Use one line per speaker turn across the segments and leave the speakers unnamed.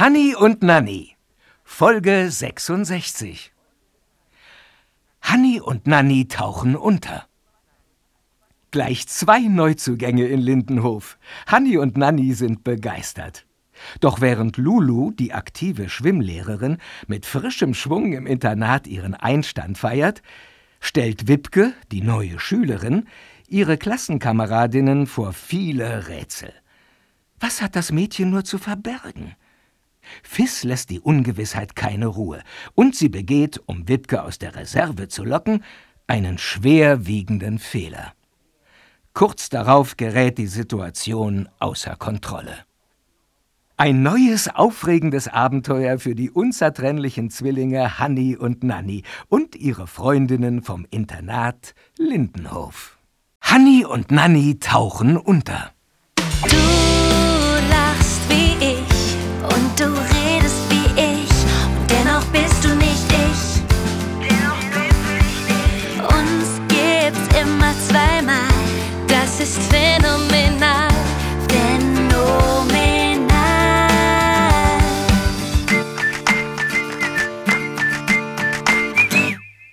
Hanni und Nanni, Folge 66. Hanni und Nanni tauchen unter. Gleich zwei Neuzugänge in Lindenhof. Hanni und Nanni sind begeistert. Doch während Lulu, die aktive Schwimmlehrerin, mit frischem Schwung im Internat ihren Einstand feiert, stellt Wipke, die neue Schülerin, ihre Klassenkameradinnen vor viele Rätsel. Was hat das Mädchen nur zu verbergen? Fiss lässt die Ungewissheit keine Ruhe, und sie begeht, um Wipke aus der Reserve zu locken, einen schwerwiegenden Fehler. Kurz darauf gerät die Situation außer Kontrolle. Ein neues, aufregendes Abenteuer für die unzertrennlichen Zwillinge Hanni und Nanni und ihre Freundinnen vom Internat Lindenhof. Hanni und Nanni tauchen unter.
Du lachst wie ich und du redest wie ich und dennoch bist du nicht ich. Uns gibt's immer zweimal, das ist phänomenal, phänomenal.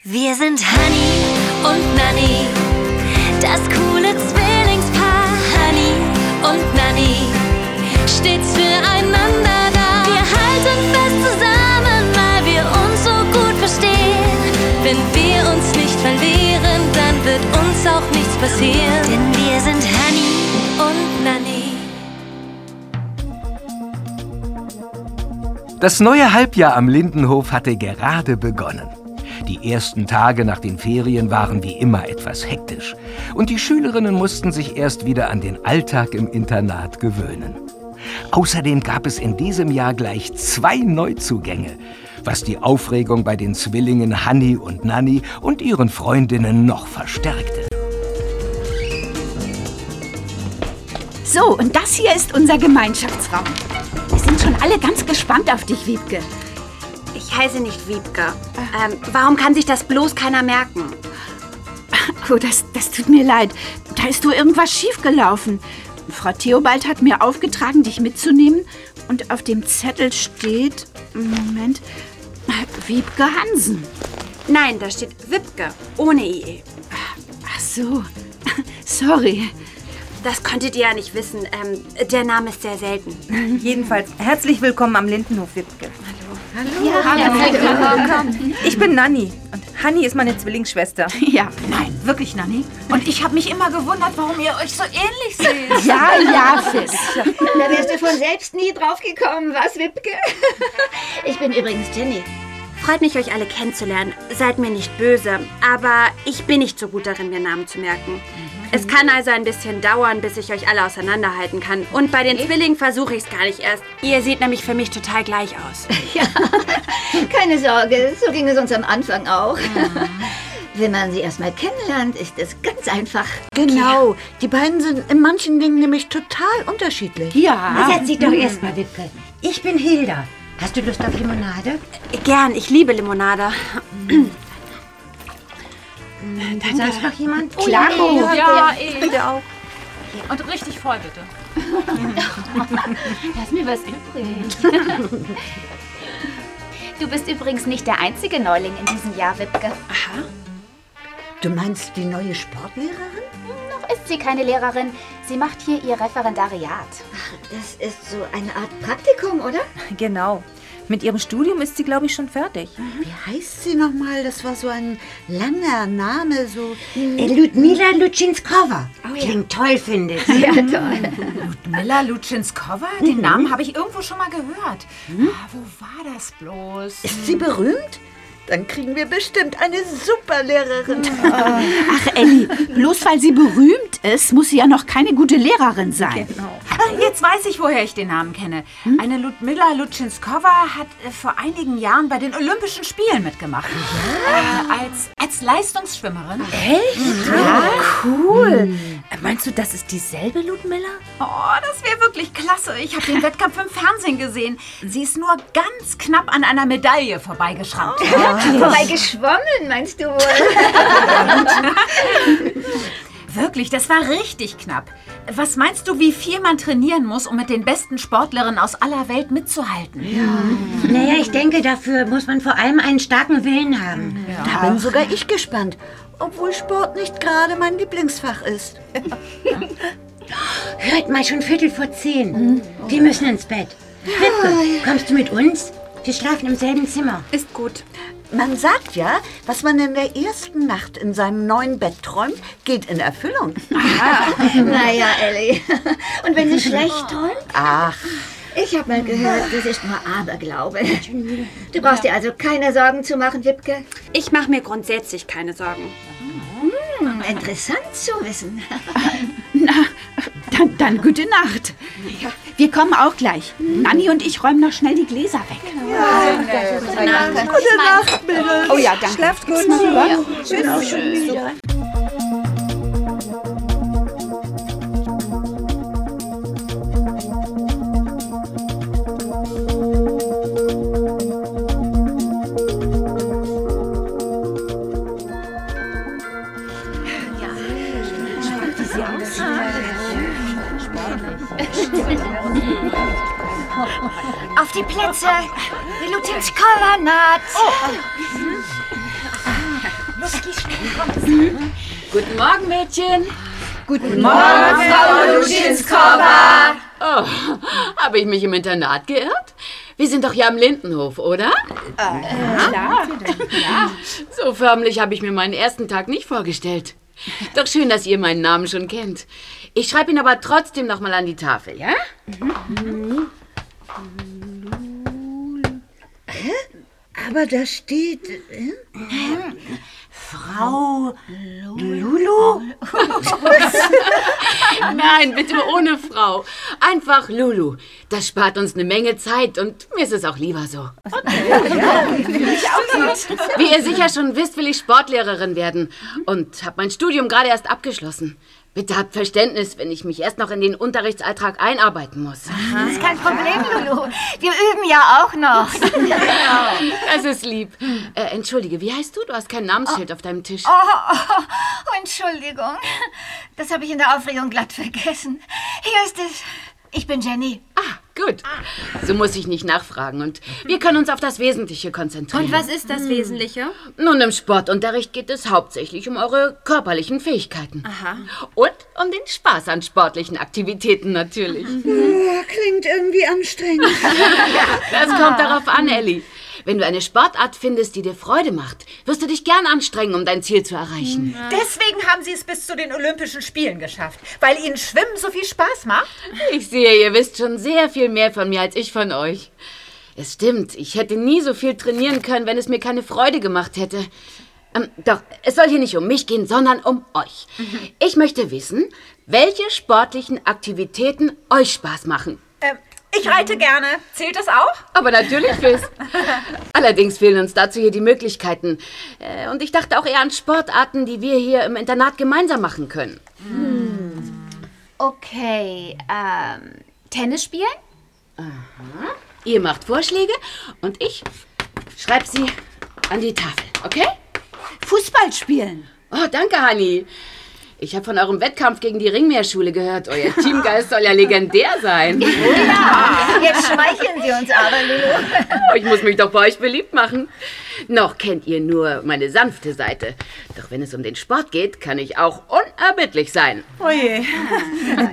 Wir sind Honey und Nanny, das uns nicht verlieren, dann wird uns auch nichts passieren. Denn wir sind Honey und Nanny.
Das neue Halbjahr am Lindenhof hatte gerade begonnen. Die ersten Tage nach den Ferien waren wie immer etwas hektisch und die Schülerinnen mussten sich erst wieder an den Alltag im Internat gewöhnen. Außerdem gab es in diesem Jahr gleich zwei Neuzugänge, was die Aufregung bei den Zwillingen Hanni und Nanni und ihren Freundinnen noch verstärkte.
So, und das hier ist unser Gemeinschaftsraum. Wir sind schon alle ganz gespannt auf dich, Wiebke.
Ich heiße nicht Wiebke. Ähm, warum kann sich das bloß keiner merken?
Oh, das, das tut mir leid. Da ist nur irgendwas schiefgelaufen. Frau Theobald hat mir aufgetragen, dich mitzunehmen. Und auf dem Zettel steht, Moment, Wiebke Hansen.
Nein, da steht Wipke, ohne IE.
Ach so, sorry.
Das konntet ihr ja nicht wissen. Ähm, der Name ist sehr selten.
Jedenfalls herzlich willkommen am Lindenhof, Wipke.
Hallo.
Ich bin Nanni und Hanni ist meine Zwillingsschwester.
Ja,
Nein, wirklich, Nanni. Und ich habe mich immer gewundert, warum ihr euch so ähnlich seht.
ja, ja, Fiss.
Da wärst du von selbst nie drauf gekommen, was, Wipke? Ich bin übrigens Jenny.
Freut mich, euch alle kennenzulernen. Seid mir nicht böse, aber ich bin nicht so gut darin, mir Namen zu merken. Es kann also ein bisschen dauern, bis ich euch alle auseinanderhalten kann. Und bei den Zwillingen versuche ich es gar nicht erst. Ihr seht nämlich für mich total gleich aus.
Keine Sorge, so ging es uns am Anfang auch. Wenn man sie erstmal kennenlernt, ist es ganz einfach.
Genau, die beiden sind in manchen Dingen nämlich total unterschiedlich.
Ja.
Setz dich doch erstmal, Wipke. Ich bin Hilda. Hast du Lust auf Limonade?
Gern, ich liebe Limonade.
Da sonst noch jemand?
Klar.
Ja, ich bitte auch. Und richtig voll, bitte.
Lass mir was übrig. Du bist übrigens nicht der einzige Neuling in diesem Jahr, Wipke.
Du meinst die neue Sportlehrerin?
Noch ist sie keine Lehrerin. Sie macht hier ihr Referendariat.
Das ist so eine Art Praktikum, oder?
Genau. Mit ihrem Studium ist sie, glaube ich, schon fertig.
Wie heißt sie nochmal? Das war so ein langer Name, so...
Äh, Ludmila Lutschinskova. Klingt toll, finde ich.
Ja, toll.
Ludmilla Lutschinskova? Den Namen habe ich irgendwo schon mal gehört. Ah, wo war das bloß?
Ist sie berühmt? Dann kriegen wir bestimmt eine super Lehrerin.
Ach, Elli, bloß weil sie berühmt ist, muss sie ja noch keine gute Lehrerin sein.
Ah, Jetzt weiß ich, woher ich den Namen kenne. Eine Ludmilla Lutschinskova hat äh, vor einigen Jahren bei den Olympischen Spielen mitgemacht. Äh, als, als Leistungsschwimmerin.
Cool. Äh, Meinst du, das ist dieselbe Ludmilla?
Oh, das wäre wirklich klasse. Ich habe den Wettkampf im Fernsehen gesehen. Sie ist nur ganz knapp an einer Medaille vorbeigeschrammt.
Vorbei geschwommen, meinst du wohl?
Wirklich, das war richtig knapp. Was meinst du, wie viel man trainieren muss, um mit den besten Sportlerinnen aus aller Welt mitzuhalten?
Naja, ich denke, dafür muss man vor allem einen starken Willen haben.
Da bin sogar ich gespannt, obwohl Sport nicht gerade mein Lieblingsfach ist.
Hört mal, schon Viertel vor zehn. Wir müssen ins Bett. Wiebke, kommst du mit uns? Wir schlafen im selben Zimmer.
Ist gut.
Man sagt ja, was man in der ersten Nacht in seinem neuen Bett träumt, geht in Erfüllung.
Naja, Ellie. Und wenn sie schlecht träumt?
Ach,
Ich habe mal gehört, das ist nur Aberglaube. Du brauchst dir also keine Sorgen zu machen, Wipke.
Ich mache mir grundsätzlich keine Sorgen.
Hm, interessant zu wissen.
Na, dann, dann gute Nacht. Wir kommen auch gleich. Nanni und ich räumen noch schnell die Gläser weg.
gute Nacht, Mädels.
Oh ja, danke. Schlaft gut.
Auf die Plätze! Lutinskova naht!
Guten Morgen, Mädchen.
Guten Morgen,
Frau Luschinskova. Oh, habe ich mich im Internat geirrt? Wir sind doch hier am Lindenhof, oder?
Klar.
So förmlich habe ich mir meinen ersten Tag nicht vorgestellt. Doch schön, dass ihr meinen Namen schon kennt. Ich schreibe ihn aber trotzdem noch mal an die Tafel, ja?
Aber da steht... äh,
Frau Lulu?
Nein, bitte ohne Frau. Einfach Lulu. Das spart uns eine Menge Zeit und mir ist es auch lieber so. Wie ihr sicher schon wisst, will ich Sportlehrerin werden und habe mein Studium gerade erst abgeschlossen. Bitte habt Verständnis, wenn ich mich erst noch in den Unterrichtsalltag einarbeiten muss.
Das ist kein Problem, Lulu. Wir üben ja auch noch.
Das ist lieb. Äh, entschuldige, wie heißt du? Du hast kein Namensschild auf deinem Tisch.
Oh, oh, oh, Entschuldigung. Das habe ich in der Aufregung glatt vergessen. Hier ist es. Ich bin Jenny.
Ah, gut. So muss ich nicht nachfragen und wir können uns auf das Wesentliche konzentrieren.
Und was ist das Wesentliche?
Nun, im Sportunterricht geht es hauptsächlich um eure körperlichen Fähigkeiten.
Aha.
Und um den Spaß an sportlichen Aktivitäten natürlich.
oh, klingt irgendwie anstrengend.
Das kommt darauf an, Ellie. Wenn du eine Sportart findest, die dir Freude macht, wirst du dich gern anstrengen, um dein Ziel zu erreichen.
Deswegen haben Sie es bis zu den Olympischen Spielen geschafft. Weil Ihnen Schwimmen so viel Spaß macht?
Ich sehe, ihr wisst schon sehr viel mehr von mir als ich von euch. Es stimmt, ich hätte nie so viel trainieren können, wenn es mir keine Freude gemacht hätte. Ähm, doch, es soll hier nicht um mich gehen, sondern um euch. Ich möchte wissen, welche sportlichen Aktivitäten euch Spaß machen.
Ich reite gerne. Zählt das auch?
Aber natürlich, Fizz. Allerdings fehlen uns dazu hier die Möglichkeiten. Äh, Und ich dachte auch eher an Sportarten, die wir hier im Internat gemeinsam machen können.
Okay, ähm, Tennis spielen?
Ihr macht Vorschläge und ich schreibe sie an die Tafel, okay?
Fußball spielen.
Oh, danke, Hanni. Ich habe von eurem Wettkampf gegen die Ringmeerschule gehört. Euer Teamgeist soll ja legendär sein.
Jetzt schmeicheln Sie uns aber, Lulu.
Ich muss mich doch bei euch beliebt machen. Noch kennt ihr nur meine sanfte Seite. Doch wenn es um den Sport geht, kann ich auch unerbittlich sein.
Oje.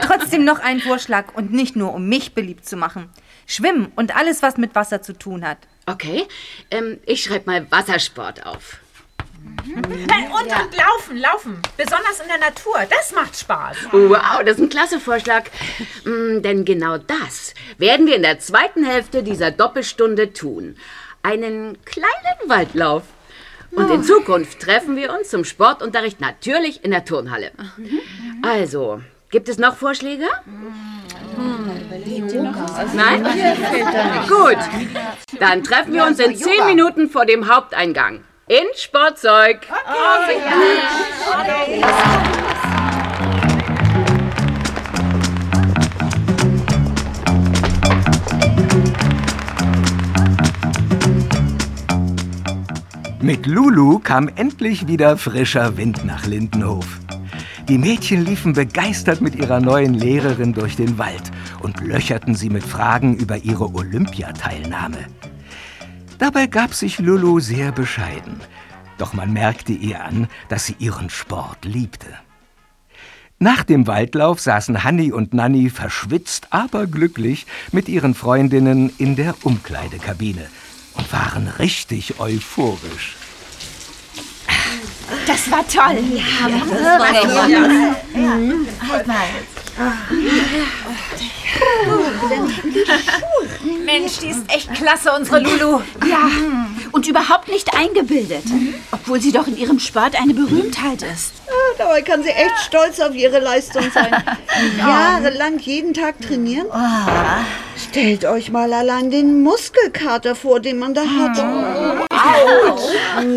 Trotzdem noch ein Vorschlag und nicht nur, um mich beliebt zu machen. Schwimmen und alles, was mit Wasser zu tun hat.
Okay, ähm, ich schreibe mal Wassersport auf.
Äh, Und, und laufen, laufen. Besonders in der Natur. Das macht Spaß.
Wow, das ist ein klasse Vorschlag. Mm, denn genau das werden wir in der zweiten Hälfte dieser Doppelstunde tun. Einen kleinen Waldlauf. Und in Zukunft treffen wir uns zum Sportunterricht natürlich in der Turnhalle. Also, gibt es noch Vorschläge? Nein? Gut. Dann treffen wir uns in zehn Minuten vor dem Haupteingang. In Sportzeug.
Mit Lulu kam endlich wieder frischer Wind nach Lindenhof. Die Mädchen liefen begeistert mit ihrer neuen Lehrerin durch den Wald und löcherten sie mit Fragen über ihre Olympiateilnahme. Dabei gab sich Lulu sehr bescheiden. Doch man merkte ihr an, dass sie ihren Sport liebte. Nach dem Waldlauf saßen Hanni und Nanni verschwitzt, aber glücklich mit ihren Freundinnen in der Umkleidekabine und waren richtig euphorisch.
Das war toll.
Ja, das war toll.
Mhm.
Halt mal.
Mensch, die ist echt klasse, unsere Lulu.
Ja, und überhaupt nicht eingebildet. Obwohl sie doch in ihrem Sport eine Berühmtheit ist.
Dabei kann sie echt stolz auf ihre Leistung sein. Jahrelang jeden Tag trainieren. Stellt euch mal allein den Muskelkater vor, den man da hat.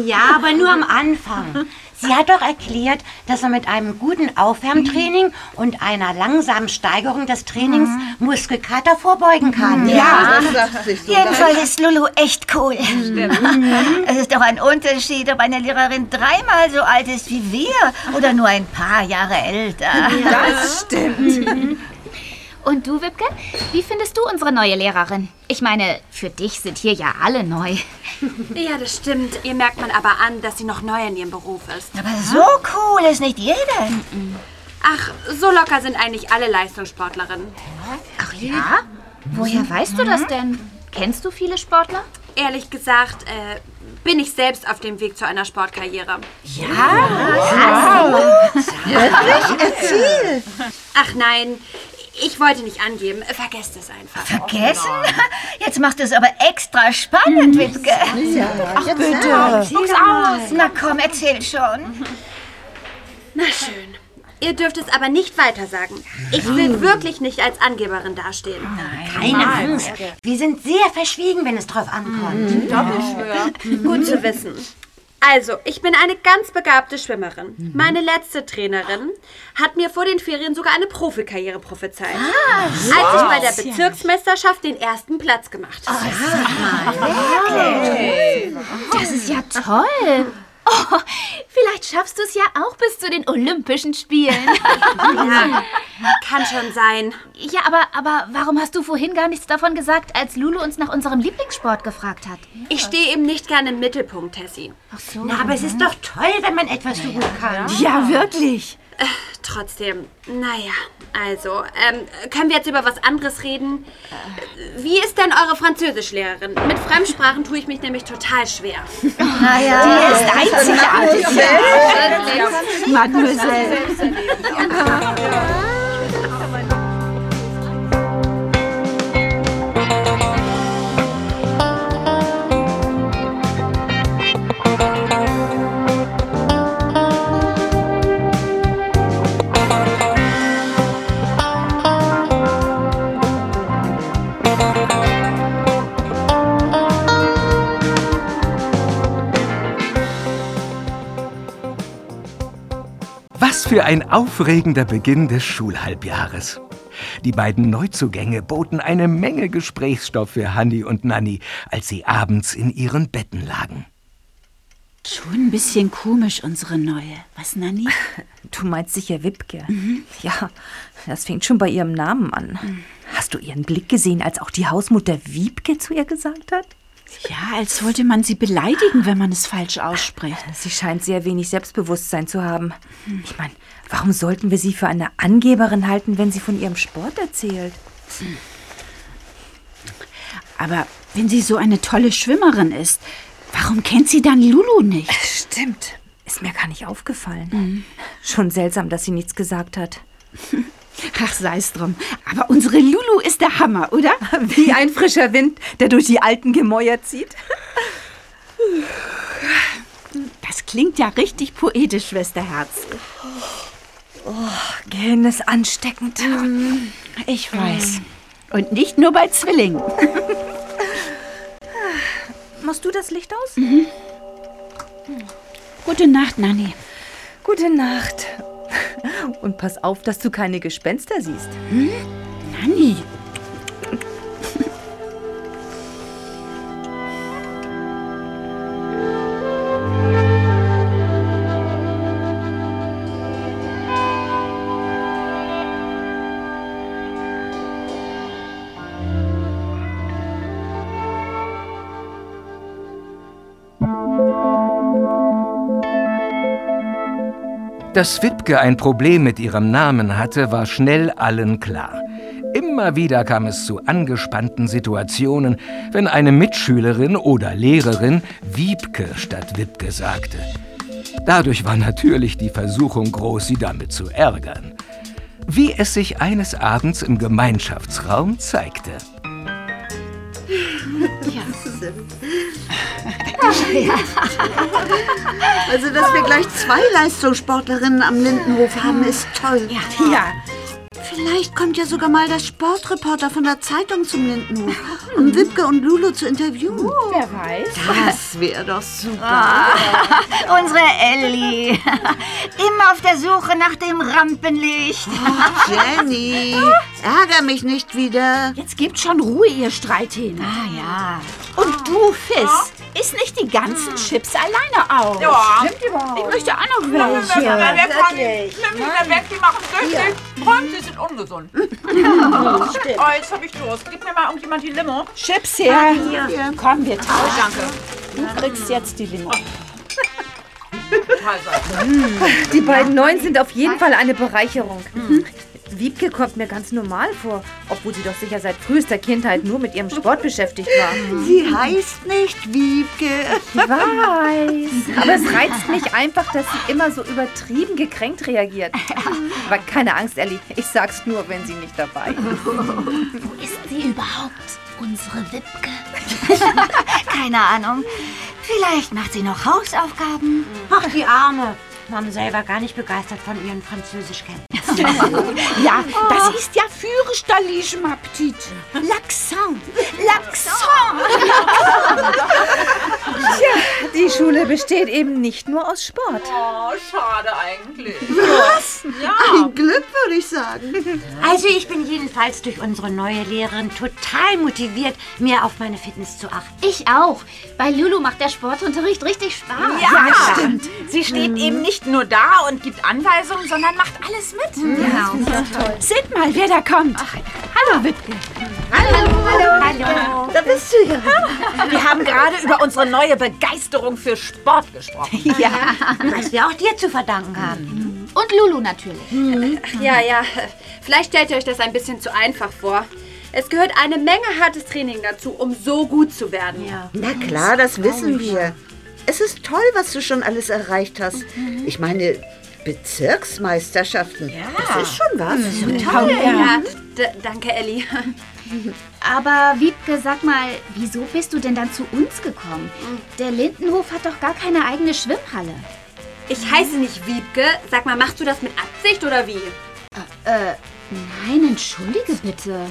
Ja, aber nur am Anfang. Sie hat doch erklärt, dass man mit einem guten Aufwärmtraining und einer langsamen Steigerung des Trainings Muskelkater vorbeugen kann.
Ja,
das sagt sich so
Jedenfalls ist Lulu echt cool. Mhm. Es ist doch ein Unterschied, ob eine Lehrerin dreimal so alt ist wie wir oder nur ein paar Jahre älter.
Das stimmt.
Und du, Wipke, wie findest du unsere neue Lehrerin? Ich meine, für dich sind hier ja alle neu.
Ja, das stimmt. Ihr merkt man aber an, dass sie noch neu in ihrem Beruf ist.
Aber so cool ist nicht jeder.
Ach, so locker sind eigentlich alle Leistungssportlerinnen.
Ach ja? Woher weißt du das denn? Kennst du viele Sportler?
Ehrlich gesagt, äh, bin ich selbst auf dem Weg zu einer Sportkarriere.
Wirklich? Erzähl.
Ach nein, ich wollte nicht angeben. Vergesst es einfach.
Vergessen? Jetzt macht es aber extra spannend, Witke.
Ach, bitte.
Sieht's aus. Na komm, erzähl schon.
Na schön. Ihr dürft es aber nicht weiter sagen. Ich will wirklich nicht als Angeberin dastehen.
Keine Angst. Wir sind sehr verschwiegen, wenn es drauf ankommt.
Gut zu wissen. Also, ich bin eine ganz begabte Schwimmerin. Meine letzte Trainerin hat mir vor den Ferien sogar eine Profikarriere prophezeit. als ich bei der Bezirksmeisterschaft den ersten Platz gemacht habe.
Das ist ja toll. Oh, vielleicht schaffst du es ja auch bis zu den Olympischen Spielen.
Ja, kann schon sein.
ja, aber, aber warum hast du vorhin gar nichts davon gesagt, als Lulu uns nach unserem Lieblingssport gefragt hat?
Ich stehe eben nicht gerne im Mittelpunkt, Tessie.
Ach so.
Na, aber es ist doch toll, wenn man etwas so gut kann.
Ja, wirklich.
Trotzdem, naja, also, ähm, können wir jetzt über was anderes reden? Wie ist denn eure Französischlehrerin? Mit Fremdsprachen tue ich mich nämlich total schwer.
Naja,
Die ist einzigartig. Mademoiselle.
Was für ein aufregender Beginn des Schulhalbjahres. Die beiden Neuzugänge boten eine Menge Gesprächsstoff für Hanni und Nanni, als sie abends in ihren Betten lagen.
Schon ein bisschen komisch, unsere neue. Was, Nanni?
Du meinst sicher Wipke. Ja, das fängt schon bei ihrem Namen an. Hast du ihren Blick gesehen, als auch die Hausmutter Wiebke zu ihr gesagt hat?
Ja, als wollte man sie beleidigen, wenn man es falsch ausspricht.
Sie scheint sehr wenig Selbstbewusstsein zu haben. Ich meine, warum sollten wir sie für eine Angeberin halten, wenn sie von ihrem Sport erzählt?
Aber wenn sie so eine tolle Schwimmerin ist, warum kennt sie dann Lulu nicht?
Stimmt. Ist mir gar nicht aufgefallen. Schon seltsam, dass sie nichts gesagt hat.
Ach, sei's drum. Aber unsere Lulu ist der Hammer, oder?
Wie ein frischer Wind, der durch die alten Gemäuer zieht.
Das klingt ja richtig poetisch, Schwesterherz.
Gehen ist ansteckend.
Ich weiß. Und nicht nur bei Zwillingen.
Machst du das Licht aus?
Gute Nacht, Nanni.
Gute Nacht. Und pass auf, dass du keine Gespenster siehst.
Nanni.
Dass Wipke ein Problem mit ihrem Namen hatte, war schnell allen klar. Immer wieder kam es zu angespannten Situationen, wenn eine Mitschülerin oder Lehrerin Wiebke statt Wipke sagte. Dadurch war natürlich die Versuchung groß, sie damit zu ärgern. Wie es sich eines Abends im Gemeinschaftsraum zeigte.
Also, dass wir gleich zwei Leistungssportlerinnen am Lindenhof haben, ist toll.
Ja.
Vielleicht kommt ja sogar mal der Sportreporter von der Zeitung zum Lindenhof, um Wipke und Lulu zu interviewen.
Wer weiß.
Das wäre doch super.
Ah, unsere Ellie. Immer auf der Suche nach dem Rampenlicht.
Jenny, ärger mich nicht wieder.
Jetzt gebt schon Ruhe, ihr Streithähne.
Ah ja.
Und du, Fiss, isst nicht die ganzen Chips alleine auf.
Ja.
Stimmt überhaupt. Ich möchte auch noch
Nimm
welche.
die weg, Fanny. Nimm die wieder weg, die machen süchtig. Und sie sind ungesund. oh, jetzt hab ich Durst. Gib mir mal irgendjemand die Limo.
Chips her. Komm, wir tauschen.
Danke.
Du kriegst jetzt die Limo.
Die beiden Neuen sind auf jeden Fall eine Bereicherung. Wiebke kommt mir ganz normal vor, obwohl sie doch sicher seit frühester Kindheit nur mit ihrem Sport beschäftigt war.
Sie heißt nicht Wiebke.
Ich weiß. Aber es reizt mich einfach, dass sie immer so übertrieben gekränkt reagiert. Aber keine Angst, Ellie. Ich sag's nur, wenn sie nicht dabei ist.
Wo ist sie überhaupt? Unsere Wipke.
Keine Ahnung. Vielleicht macht sie noch Hausaufgaben.
Ach, die Arme. Mom selber gar nicht begeistert von ihren Französischkenntnissen.
Ja, das ist ja fürchterlich, ma Appetit. L'accent. L'accent.
Die Schule besteht eben nicht nur aus Sport.
Oh, schade eigentlich.
Was?
Ja.
Ein Glück, würde ich sagen.
Also ich bin jedenfalls durch unsere neue Lehrerin total motiviert, mehr auf meine Fitness zu achten.
Ich auch. Bei Lulu macht der Sportunterricht richtig Spaß.
Ja, stimmt. Sie steht eben nicht nur da und gibt Anweisungen, sondern macht alles mit.
Seht mal, wer da kommt. Hallo, Wipke.
Hallo.
Da bist du ja.
Wir haben gerade über unsere neue Begeisterung für Sport gesprochen.
Was wir auch dir zu verdanken haben.
Und Lulu natürlich.
Ja, ja. Vielleicht stellt ihr euch das ein bisschen zu einfach vor. Es gehört eine Menge hartes Training dazu, um so gut zu werden.
Na klar, das wissen wir. Es ist toll, was du schon alles erreicht hast. Ich meine, Bezirksmeisterschaften. Das ist schon was.
Ja, d- danke, Elli.
Aber Wiebke, sag mal, wieso bist du denn dann zu uns gekommen? Der Lindenhof hat doch gar keine eigene Schwimmhalle.
Ich heiße nicht Wiebke. Sag mal, machst du das mit Absicht oder wie?
Äh, nein, entschuldige bitte.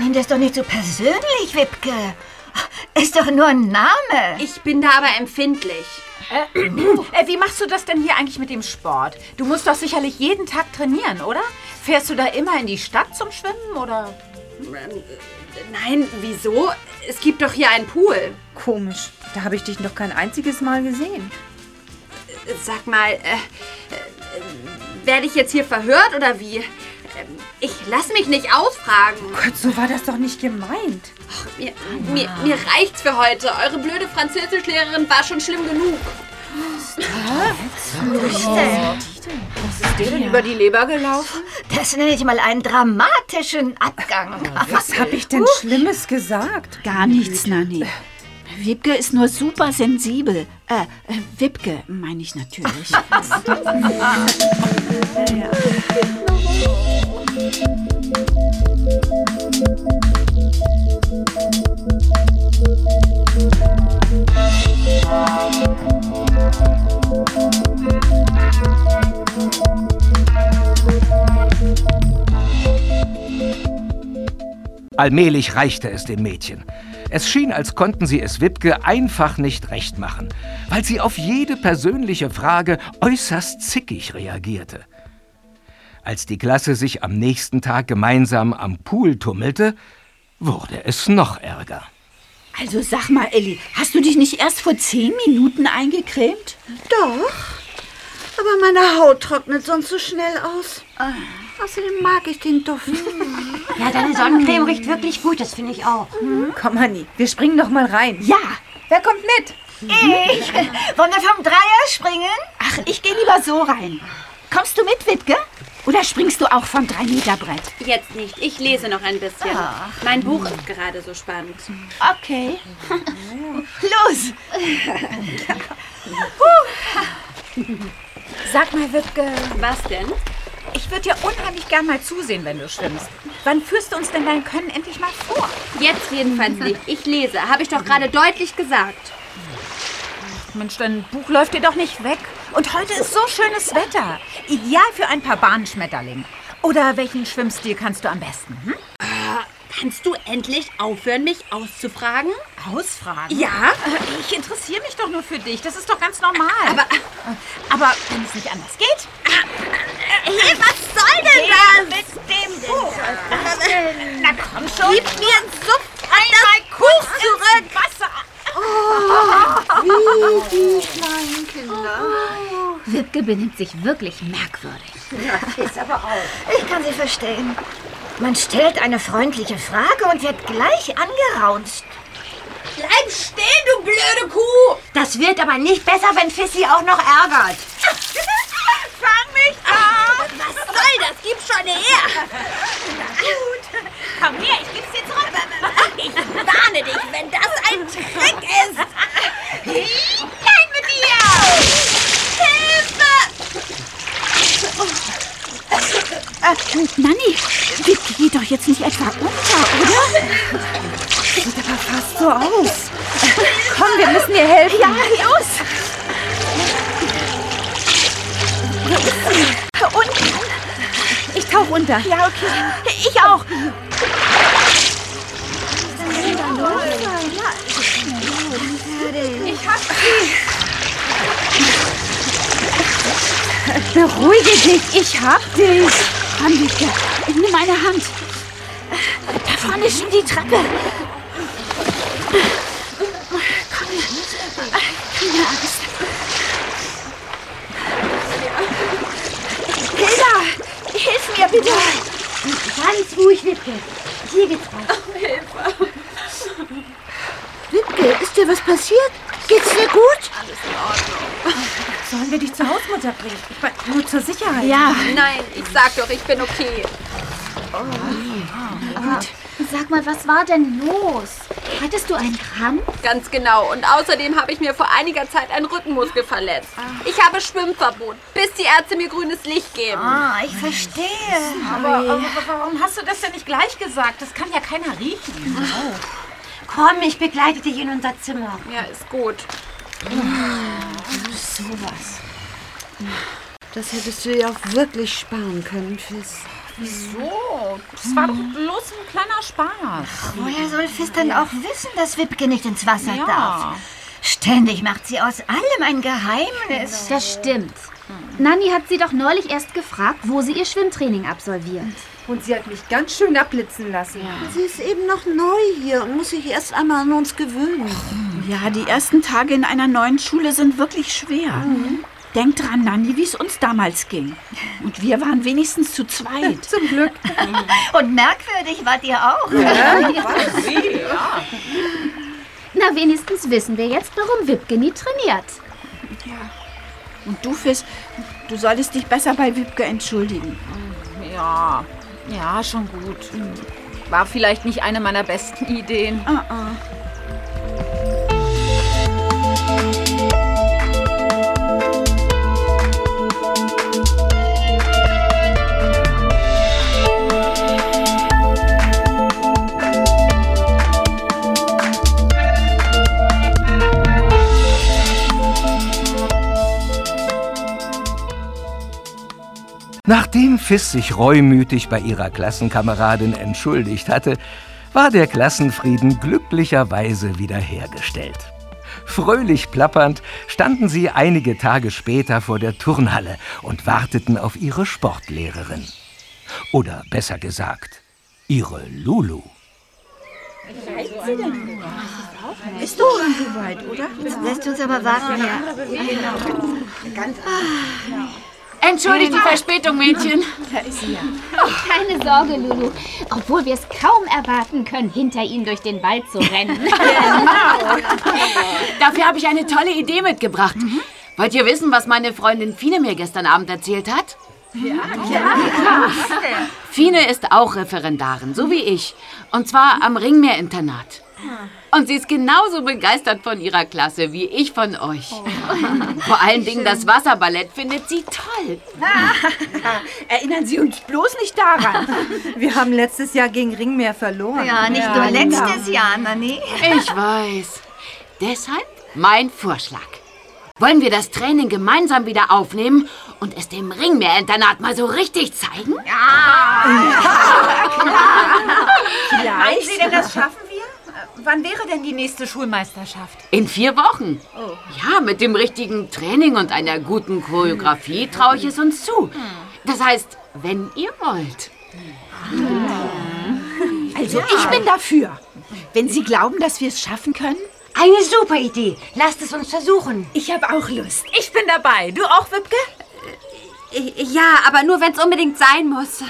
Nimm das doch nicht so persönlich, Wipke. Ist doch nur ein Name.
Ich bin da aber empfindlich.
Äh, wie machst du das denn hier eigentlich mit dem Sport? Du musst doch sicherlich jeden Tag trainieren, oder? Fährst du da immer in die Stadt zum Schwimmen, oder?
Nein, wieso? Es gibt doch hier einen Pool.
Komisch. Da habe ich dich noch kein einziges Mal gesehen.
Sag mal, äh, äh, werde ich jetzt hier verhört oder wie? Ähm, Ich lass mich nicht ausfragen.
Gott, so war das doch nicht gemeint.
Mir, mir, mir reicht's für heute. Eure blöde Französischlehrerin war schon schlimm genug.
Ist dir denn über die Leber gelaufen?
Das nenne ich mal einen dramatischen Abgang.
Was habe ich denn Schlimmes gesagt?
Gar nichts, Nanni. Wipke ist nur super sensibel. Äh, äh Wipke meine ich natürlich.
Allmählich reichte es dem Mädchen. Es schien, als konnten sie es Wipke einfach nicht recht machen, weil sie auf jede persönliche Frage äußerst zickig reagierte. Als die Klasse sich am nächsten Tag gemeinsam am Pool tummelte, wurde es noch ärger.
Also sag mal, Elli, hast du dich nicht erst vor zehn Minuten eingecremt?
Doch. Aber meine Haut trocknet sonst so schnell aus. Außerdem mag ich den Duft.
Ja, deine Sonnencreme riecht wirklich gut, das finde ich auch.
Komm, Hanni, wir springen doch mal rein.
Ja.
Wer kommt mit?
Ich? Wollen wir vom Dreier springen?
Ach, ich gehe lieber so rein. Kommst du mit, Wittke? Oder springst du auch vom 3-Meter-Brett?
Jetzt nicht. Ich lese noch ein bisschen. Mein Buch ist gerade so spannend.
Okay. Los!
Sag mal, Wittke,
Was denn?
Ich würde dir unheimlich gern mal zusehen, wenn du schwimmst. Wann führst du uns denn dein Können endlich mal vor?
Jetzt jedenfalls nicht. Ich lese. Habe ich doch gerade deutlich gesagt.
Mensch, dein Buch läuft dir doch nicht weg. Und heute ist so schönes Wetter. Ideal für ein paar Bahnschmetterlinge. Oder welchen Schwimmstil kannst du am besten? Hm?
Kannst du endlich aufhören, mich auszufragen?
Ausfragen?
Ja?
Äh, Ich interessiere mich doch nur für dich. Das ist doch ganz normal. Aber, aber wenn es nicht anders geht.
Hey, was soll denn das?
Mit dem Buch. Na komm schon.
Gib mir einen Suff an das Buch zurück.
Wasser.
Wie die kleinen Kinder.
Wipke benimmt sich wirklich merkwürdig.
Ist aber auch. Ich kann sie verstehen. Man stellt eine freundliche Frage und wird gleich angeraunzt.
Bleib stehen, du blöde Kuh.
Das wird aber nicht besser, wenn Fissy auch noch ärgert.
Fang mich an.
Was soll das? Gib schon her.
Komm her, ich geb's dir zurück.
Ich warne dich, wenn das ein Trick ist.
Nein, mit dir.
Äh, Nanni, Wittke geht doch jetzt nicht etwa unter, oder?
Sieht aber fast so aus. Komm, wir müssen ihr helfen.
Ja, los! Wo ist sie? Unten.
Ich tauche unter.
Ja, okay. Ich auch. Ich hab
Beruhige dich, ich hab dich.
Komm, nimm meine Hand. Da vorne ist schon die Treppe. Komm, keine Angst. Hilda, hilf mir bitte.
Ganz ruhig, Wittke. Hier geht's weiter.
Wittke, ist dir was passiert? Geht's dir gut?
Sollen wir dich zur Hausmutter bringen? Ich mein, nur zur Sicherheit.
Ja,
Nein, ich sag doch, ich bin okay.
Sag mal, was war denn los? Hattest du einen Krampf?
Ganz genau. Und außerdem habe ich mir vor einiger Zeit einen Rückenmuskel verletzt. Ich habe Schwimmverbot, bis die Ärzte mir grünes Licht geben.
Ah, ich verstehe.
Aber, aber warum hast du das denn nicht gleich gesagt? Das kann ja keiner riechen.
Komm, ich begleite dich in unser Zimmer.
Ja, ist gut.
Das hättest du ja auch wirklich sparen können, Fiss.
Wieso? Das war doch bloß ein kleiner Spaß.
Woher soll Fiss dann auch wissen, dass Wipke nicht ins Wasser
Ja.
darf? Ständig macht sie aus allem ein Geheimnis.
Das stimmt. Nanni hat sie doch neulich erst gefragt, wo sie ihr Schwimmtraining absolviert.
Und sie hat mich ganz schön abblitzen lassen.
Sie ist eben noch neu hier und muss sich erst einmal an uns gewöhnen.
ja, die ersten Tage in einer neuen Schule sind wirklich schwer. Denk dran, Nanni, wie es uns damals ging. Und wir waren wenigstens zu zweit.
Zum Glück.
Und merkwürdig wart ihr auch.
Na, wenigstens wissen wir jetzt, warum Wipke nie trainiert.
Und du, Fiss, du solltest dich besser bei Wipke entschuldigen.
Ja, ja, schon gut. War vielleicht nicht eine meiner besten Ideen.
Ah, ah.
Nachdem Fiss sich reumütig bei ihrer Klassenkameradin entschuldigt hatte, war der Klassenfrieden glücklicherweise wiederhergestellt. Fröhlich plappernd standen sie einige Tage später vor der Turnhalle und warteten auf ihre Sportlehrerin. Oder besser gesagt, ihre Lulu.
Ist doch schon soweit, oder?
Lässt uns aber warten, ja.
Entschuldigt die Verspätung, Mädchen.
Keine Sorge, Lulu. Obwohl wir es kaum erwarten können, hinter ihnen durch den Wald zu rennen.
Dafür habe ich eine tolle Idee mitgebracht. Wollt ihr wissen, was meine Freundin Fine mir gestern Abend erzählt hat? Fine ist auch Referendarin, so wie ich. Und zwar am Ringmeer-Internat. Und sie ist genauso begeistert von ihrer Klasse wie ich von euch. Vor allen Dingen das Wasserballett findet sie toll.
Erinnern Sie uns bloß nicht daran.
Wir haben letztes Jahr gegen Ringmeer verloren.
Ja, nicht nur letztes Jahr, Nanni.
Ich weiß. Deshalb mein Vorschlag. Wollen wir das Training gemeinsam wieder aufnehmen und es dem Ringmeer-Internat mal so richtig zeigen?
Meinen Sie denn, das schaffen wir? Wann wäre denn die nächste Schulmeisterschaft?
In vier Wochen. Ja, mit dem richtigen Training und einer guten Choreografie traue ich es uns zu. Das heißt, wenn ihr wollt.
Also ich bin dafür. Wenn Sie glauben, dass wir es schaffen können.
Eine super Idee. Lasst es uns versuchen.
Ich habe auch Lust.
Ich bin dabei. Du auch, Wipke?
Ja, aber nur wenn es unbedingt sein muss.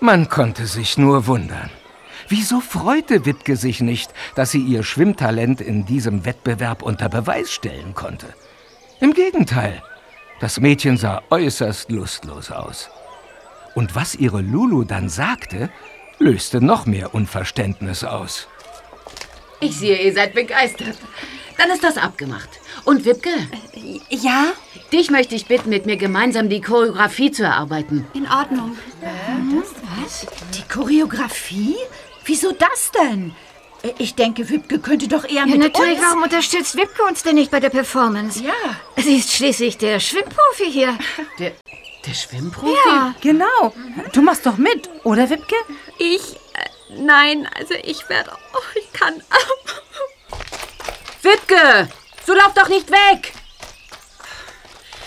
Man konnte sich nur wundern. Wieso freute Wittke sich nicht, dass sie ihr Schwimmtalent in diesem Wettbewerb unter Beweis stellen konnte? Im Gegenteil, das Mädchen sah äußerst lustlos aus. Und was ihre Lulu dann sagte, löste noch mehr Unverständnis aus.
Ich sehe, ihr seid begeistert. Dann ist das abgemacht. Und Wipke,
Ja,
dich möchte ich bitten, mit mir gemeinsam die Choreografie zu erarbeiten.
in Ordnung.
Die Choreografie? Wieso das denn? Äh, Ich denke, Wipke könnte doch eher
Ja,
mit
natürlich.
uns...
Warum unterstützt Wipke uns denn nicht bei der Performance?
Ja.
Sie ist schließlich der Schwimmprofi hier.
Der, der Schwimmprofi?
Ja.
Genau. Du machst doch mit, oder Wipke?
Ich. Äh, nein, also ich werde. Oh, ich kann.
Wipke, so lauf doch nicht weg!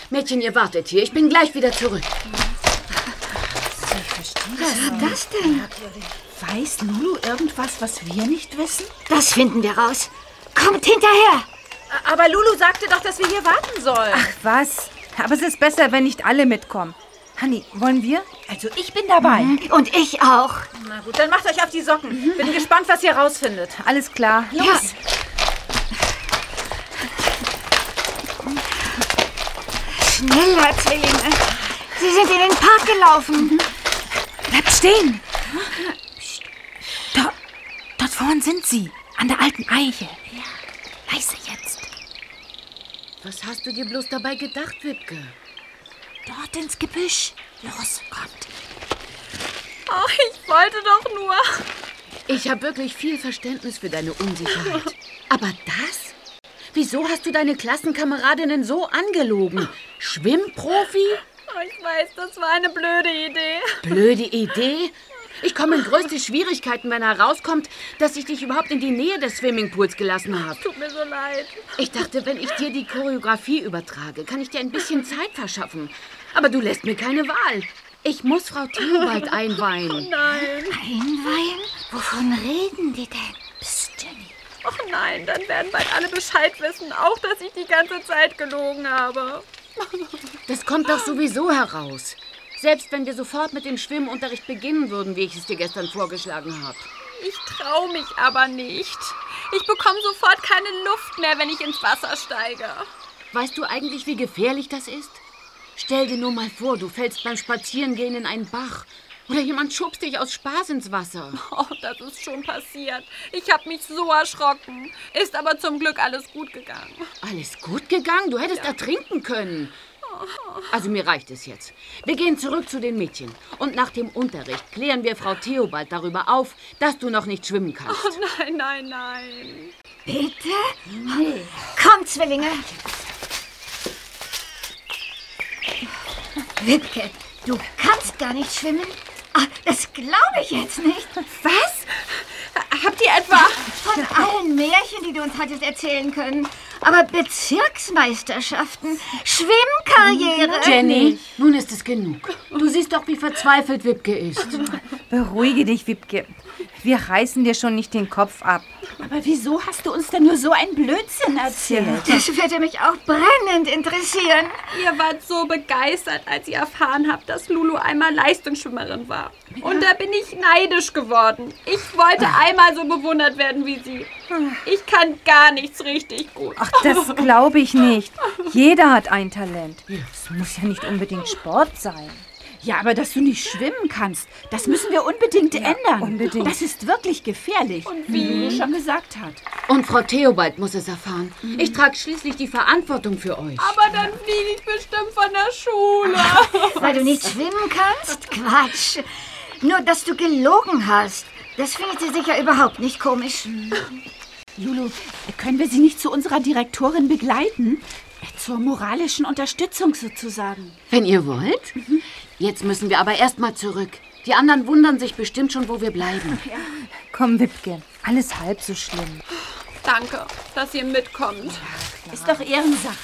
Mädchen, ihr wartet hier. Ich bin gleich wieder zurück.
Was ist das denn?
Weiß Lulu irgendwas, was wir nicht wissen?
Das finden wir raus. Kommt hinterher.
Aber Lulu sagte doch, dass wir hier warten sollen.
Ach was. Aber es ist besser, wenn nicht alle mitkommen. Hanni, wollen wir?
Also ich bin dabei.
Und ich auch.
Na gut, dann macht euch auf die Socken. Bin gespannt, was ihr rausfindet.
Alles klar.
Los. Schneller, Zwillinge. Sie sind in den Park gelaufen.
Bleibt stehen. Vorn sind sie. An der alten Eiche. Leise jetzt.
Was hast du dir bloß dabei gedacht, Wipke?
Dort ins Gebüsch. Los, kommt.
Oh, ich wollte doch nur.
Ich habe wirklich viel Verständnis für deine Unsicherheit. Aber das? Wieso hast du deine Klassenkameradinnen so angelogen? Schwimmprofi?
Oh, ich weiß, das war eine blöde Idee.
Blöde Idee. Ich komme in größte Schwierigkeiten, wenn herauskommt, dass ich dich überhaupt in die Nähe des Swimmingpools gelassen habe.
Tut mir so leid.
Ich dachte, wenn ich dir die Choreografie übertrage, kann ich dir ein bisschen Zeit verschaffen. Aber du lässt mir keine Wahl. Ich muss Frau Theobald einweihen.
Nein.
Einweihen? Wovon reden die denn?
Psst, Jenny.
Oh nein, dann werden bald alle Bescheid wissen, auch dass ich die ganze Zeit gelogen habe.
Das kommt doch sowieso heraus. Selbst wenn wir sofort mit dem Schwimmunterricht beginnen würden, wie ich es dir gestern vorgeschlagen habe.
Ich traue mich aber nicht. Ich bekomme sofort keine Luft mehr, wenn ich ins Wasser steige.
Weißt du eigentlich, wie gefährlich das ist? Stell dir nur mal vor, du fällst beim Spazierengehen in einen Bach. Oder jemand schubst dich aus Spaß ins Wasser.
Oh, das ist schon passiert. Ich habe mich so erschrocken. Ist aber zum Glück alles gut gegangen.
Alles gut gegangen? Du hättest ertrinken können. Also mir reicht es jetzt. Wir gehen zurück zu den Mädchen. Und nach dem Unterricht klären wir Frau Theobald darüber auf, dass du noch nicht schwimmen kannst.
Oh nein, nein, nein.
Bitte? Kommt, Zwillinge. Wipke, du kannst gar nicht schwimmen? Ah, das glaube ich jetzt nicht.
Was? Habt ihr etwa...
Von allen Märchen, die du uns hattest erzählen können. Aber Bezirksmeisterschaften, Schwimmkarriere.
Jenny, nun ist es genug. Du siehst doch, wie verzweifelt Wipke ist.
Beruhige dich, Wipke. Wir reißen dir schon nicht den Kopf ab.
Aber wieso hast du uns denn nur so ein Blödsinn erzählt?
Das würde mich auch brennend interessieren.
Ihr wart so begeistert, als ihr erfahren habt, dass Lulu einmal Leistungsschwimmerin war. Und da bin ich neidisch geworden. Ich wollte einmal so bewundert werden wie sie. Ich kann gar nichts richtig gut.
Ach, das glaube ich nicht. Jeder hat ein Talent. Es muss ja nicht unbedingt Sport sein.
Ja, aber dass du nicht schwimmen kannst, das müssen wir unbedingt ändern.
unbedingt.
Das ist wirklich gefährlich, wie Lulu schon gesagt hat.
Und Frau Theobald muss es erfahren. Ich trage schließlich die Verantwortung für euch.
Aber dann fliege ich bestimmt von der Schule.
Weil du nicht schwimmen kannst? Quatsch. Nur, dass du gelogen hast. Das findet sie sicher überhaupt nicht komisch.
Lulu, können wir sie nicht zu unserer Direktorin begleiten? Zur moralischen Unterstützung sozusagen.
Wenn ihr wollt. Jetzt müssen wir aber erst mal zurück. Die anderen wundern sich bestimmt schon, wo wir bleiben.
Komm, Wipke. Alles halb so schlimm.
Danke, dass ihr mitkommt.
Ist doch Ehrensache.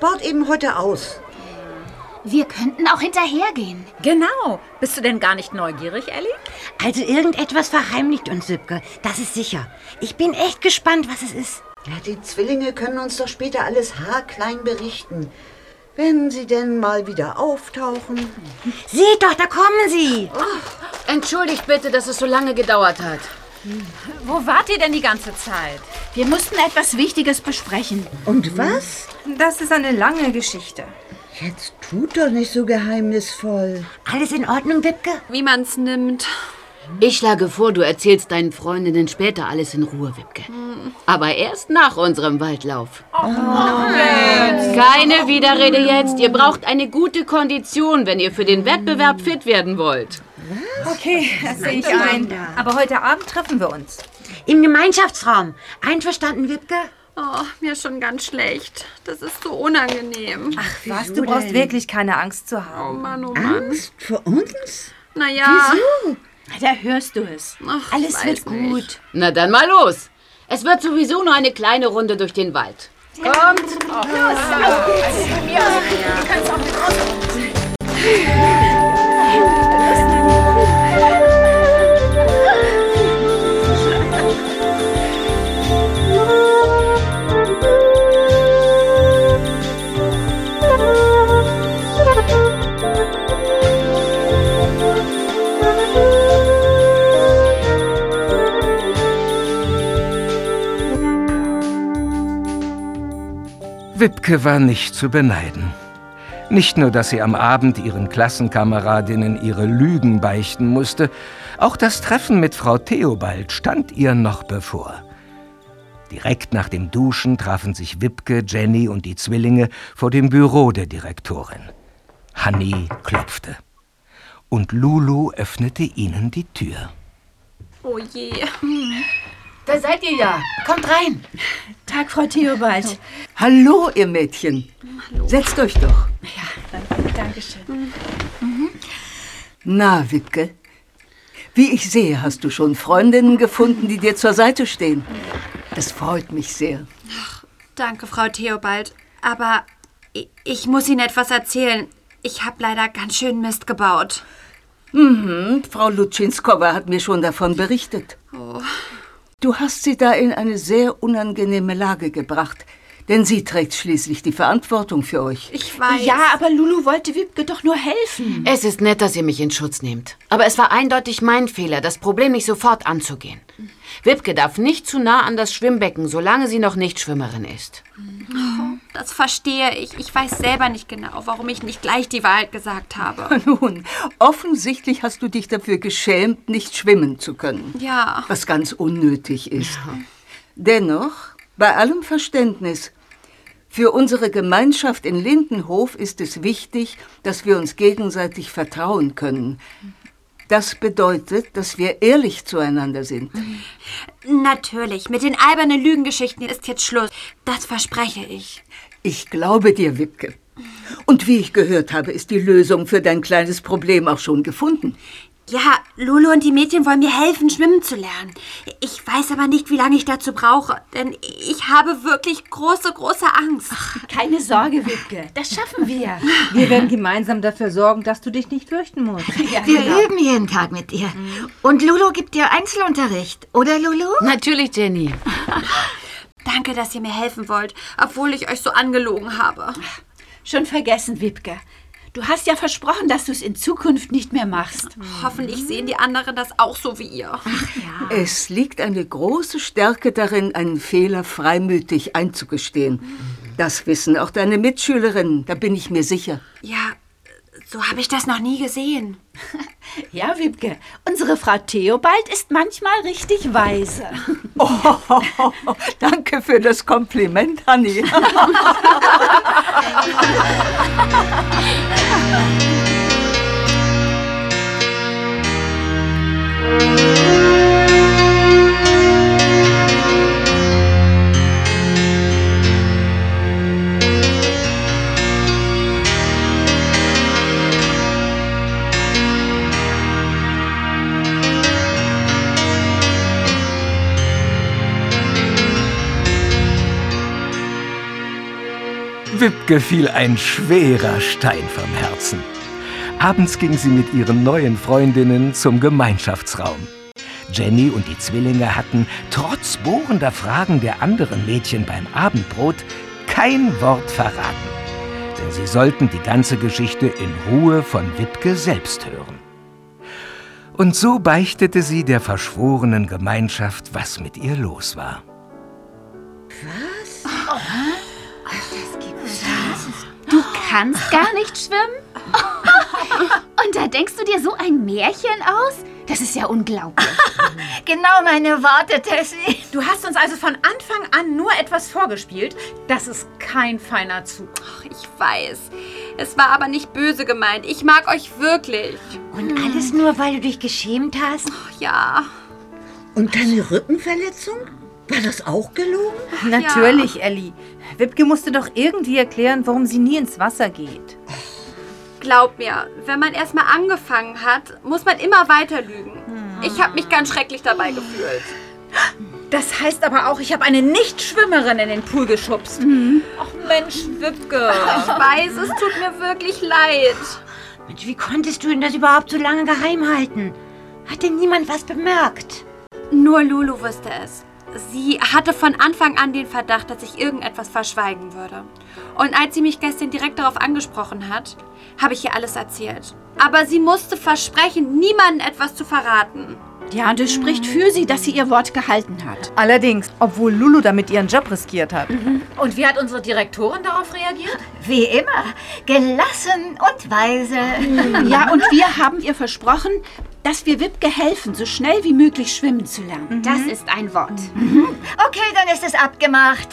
Sport eben heute aus.
Wir könnten auch hinterhergehen.
Genau. Bist du denn gar nicht neugierig, Ellie?
Also irgendetwas verheimlicht uns Sübke, das ist sicher. Ich bin echt gespannt, was es ist.
Ja, die Zwillinge können uns doch später alles haarklein berichten. Wenn sie denn mal wieder auftauchen.
Seht doch, da kommen sie.
Entschuldigt bitte, dass es so lange gedauert hat.
Wo wart ihr denn die ganze Zeit?
Wir mussten etwas Wichtiges besprechen.
Und was?
Das ist eine lange Geschichte.
Jetzt tut doch nicht so geheimnisvoll.
Alles in Ordnung, Wipke?
Wie man's nimmt.
Ich schlage vor, du erzählst deinen Freundinnen später alles in Ruhe, Wipke. Aber erst nach unserem Waldlauf. Keine Widerrede jetzt. Ihr braucht eine gute Kondition, wenn ihr für den Wettbewerb fit werden wollt.
Okay, das sehe ich ein. Aber heute Abend treffen wir uns.
Im Gemeinschaftsraum. Einverstanden, Wipke?
Oh, mir ist schon ganz schlecht. Das ist so unangenehm.
Ach, was? Du brauchst wirklich keine Angst zu
Oh
haben.
Mann, oh Mann.
Angst vor uns?
Naja.
Da hörst du es.
Ach,
Alles wird
nicht.
gut.
Na dann mal los. Es wird sowieso nur eine kleine Runde durch den Wald. Kommt!
Wipke war nicht zu beneiden. Nicht nur, dass sie am Abend ihren Klassenkameradinnen ihre Lügen beichten musste, auch das Treffen mit Frau Theobald stand ihr noch bevor. Direkt nach dem Duschen trafen sich Wipke, Jenny und die Zwillinge vor dem Büro der Direktorin. Hanni klopfte. Und Lulu öffnete ihnen die Tür.
Oh je.
Da seid ihr ja. Kommt rein.
Tag, Frau Theobald.
Hallo, ihr Mädchen. Setzt euch doch.
Dankeschön.
Na, Witke. Wie ich sehe, hast du schon Freundinnen gefunden, die dir zur Seite stehen. Das freut mich sehr.
Danke, Frau Theobald. Aber ich, ich muss Ihnen etwas erzählen. Ich habe leider ganz schön Mist gebaut.
Mhm, Frau Lutschinskova hat mir schon davon berichtet.
Oh.
Du hast sie da in eine sehr unangenehme Lage gebracht, denn sie trägt schließlich die Verantwortung für euch.
Ich weiß.
Ja, aber Lulu wollte Wiebke doch nur helfen.
Es ist nett, dass ihr mich in Schutz nehmt. Aber es war eindeutig mein Fehler, das Problem nicht sofort anzugehen. Wipke darf nicht zu nah an das Schwimmbecken, solange sie noch nicht Schwimmerin ist.
Das verstehe ich. Ich weiß selber nicht genau, warum ich nicht gleich die Wahrheit gesagt habe.
Nun, offensichtlich hast du dich dafür geschämt, nicht schwimmen zu können.
Ja.
Was ganz unnötig ist. Dennoch Bei allem Verständnis. Für unsere Gemeinschaft in Lindenhof ist es wichtig, dass wir uns gegenseitig vertrauen können. Das bedeutet, dass wir ehrlich zueinander sind.
Natürlich, mit den albernen Lügengeschichten ist jetzt Schluss. Das verspreche ich.
Ich glaube dir, Wipke. Und wie ich gehört habe, ist die Lösung für dein kleines Problem auch schon gefunden.
Ja, Lulu und die Mädchen wollen mir helfen, schwimmen zu lernen. Ich weiß aber nicht, wie lange ich dazu brauche, denn ich habe wirklich große, große Angst.
Keine Sorge, Wipke, das schaffen wir.
Wir werden gemeinsam dafür sorgen, dass du dich nicht fürchten musst.
Wir üben jeden Tag mit dir. Und Lulu gibt dir Einzelunterricht, oder Lulu?
Natürlich, Jenny.
Danke, dass ihr mir helfen wollt, obwohl ich euch so angelogen habe.
Schon vergessen, Wipke. Du hast ja versprochen, dass du es in Zukunft nicht mehr machst.
Hoffentlich sehen die anderen das auch so wie ihr.
Es liegt eine große Stärke darin, einen Fehler freimütig einzugestehen. Das wissen auch deine Mitschülerinnen, da bin ich mir sicher.
Ja, so habe ich das noch nie gesehen.
Ja, Wipke, unsere Frau Theobald ist manchmal richtig weise.
Oh, danke für das Kompliment, Hanni.
Wipke fiel ein schwerer Stein vom Herzen. Abends ging sie mit ihren neuen Freundinnen zum Gemeinschaftsraum. Jenny und die Zwillinge hatten, trotz bohrender Fragen der anderen Mädchen beim Abendbrot, kein Wort verraten. Denn sie sollten die ganze Geschichte in Ruhe von Wipke selbst hören. Und so beichtete sie der verschworenen Gemeinschaft, was mit ihr los war.
Kannst gar nicht schwimmen? Und da denkst du dir so ein Märchen aus? Das ist ja unglaublich.
Genau meine Worte, Tessie.
Du hast uns also von Anfang an nur etwas vorgespielt. Das ist kein feiner Zug.
Ich weiß. Es war aber nicht böse gemeint. Ich mag euch wirklich.
Und alles nur, weil du dich geschämt hast?
Ja.
Und deine Rückenverletzung? War das auch gelogen?
Natürlich, Ellie. Wipke musste doch irgendwie erklären, warum sie nie ins Wasser geht.
Glaub mir, wenn man erstmal angefangen hat, muss man immer weiter lügen. Ich habe mich ganz schrecklich dabei gefühlt.
Das heißt aber auch, ich habe eine Nichtschwimmerin in den Pool geschubst. Ach Mensch, Wipke.
Ich weiß, es tut mir wirklich leid.
Mensch, wie konntest du denn das überhaupt so lange geheim halten? Hat denn niemand was bemerkt?
Nur Lulu wusste es. Sie hatte von Anfang an den Verdacht, dass ich irgendetwas verschweigen würde. Und als sie mich gestern direkt darauf angesprochen hat, habe ich ihr alles erzählt. Aber sie musste versprechen, niemandem etwas zu verraten.
Ja, und es spricht für sie, dass sie ihr Wort gehalten hat.
Allerdings, obwohl Lulu damit ihren Job riskiert hat.
Und wie hat unsere Direktorin darauf reagiert?
Wie immer, gelassen und weise.
Ja, und wir haben ihr versprochen, dass wir Wipke helfen, so schnell wie möglich schwimmen zu lernen.
Das ist ein Wort.
Okay, dann ist es abgemacht.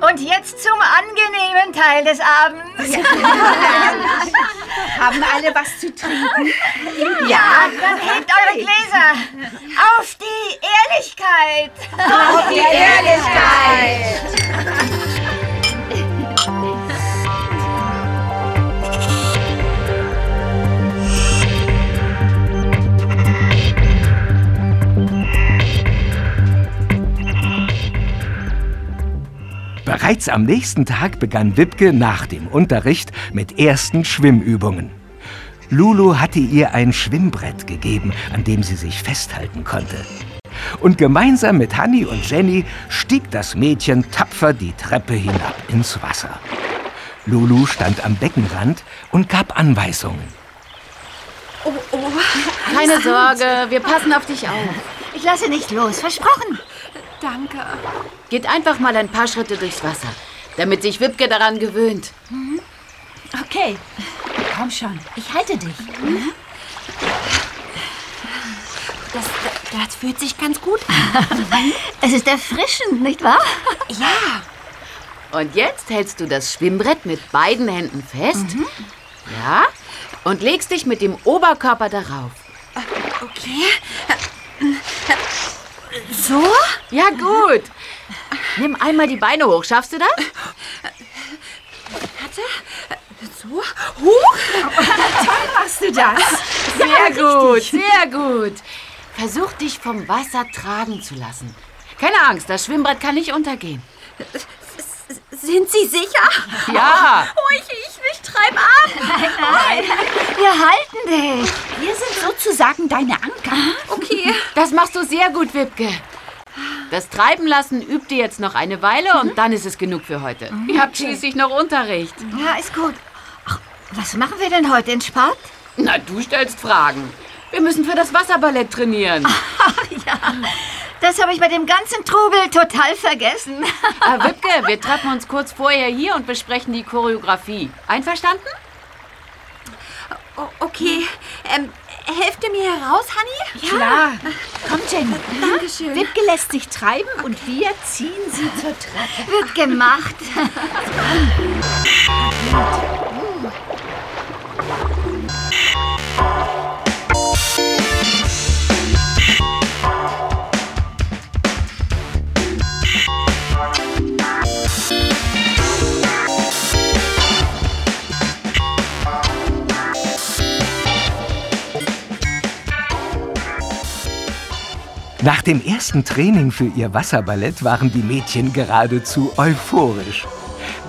Und jetzt zum angenehmen Teil des Abends.
Haben alle was zu trinken?
Ja, dann hebt eure Gläser. Auf die Ehrlichkeit.
Auf die Ehrlichkeit.
Bereits am nächsten Tag begann Wipke nach dem Unterricht mit ersten Schwimmübungen. Lulu hatte ihr ein Schwimmbrett gegeben, an dem sie sich festhalten konnte. Und gemeinsam mit Hanni und Jenny stieg das Mädchen tapfer die Treppe hinab ins Wasser. Lulu stand am Beckenrand und gab Anweisungen.
Oh, oh.
Keine Sorge, wir passen auf dich auf.
Ich lasse nicht los, versprochen.
Danke.
Geht einfach mal ein paar Schritte durchs Wasser, damit sich Wipke daran gewöhnt.
Okay, komm schon, ich halte dich.
Das, Das fühlt sich ganz gut an.
Es ist erfrischend, nicht wahr?
Ja. Und jetzt hältst du das Schwimmbrett mit beiden Händen fest. Ja. Und legst dich mit dem Oberkörper darauf.
Okay. So?
Ja, gut. Nimm einmal die Beine hoch. Schaffst du das?
Warte. So? Huch.
Machst du das?
Sehr gut, sehr gut. Versuch dich vom Wasser tragen zu lassen. Keine Angst, das Schwimmbrett kann nicht untergehen.
Sind Sie sicher?
Ja.
Oh, ich, ich, ich treib ab.
Wir halten dich.
Wir sind sozusagen deine Anker.
Okay.
Das machst du sehr gut, Wipke. Das Treiben lassen übt ihr jetzt noch eine Weile und dann ist es genug für heute. Ihr habt schließlich noch Unterricht.
Ja, ist gut. Ach, was machen wir denn heute in Sport?
Na, du stellst Fragen. Wir müssen für das Wasserballett trainieren.
Das habe ich bei dem ganzen Trubel total vergessen.
Herr Wipke, wir treffen uns kurz vorher hier und besprechen die Choreografie. Einverstanden?
O okay. Ähm, helft ihr mir heraus, Honey?
Klar. Komm, Jenny.
Dankeschön.
Wipke lässt sich treiben und wir ziehen sie zur Treppe.
Wird gemacht.
Nach dem ersten Training für ihr Wasserballett waren die Mädchen geradezu euphorisch.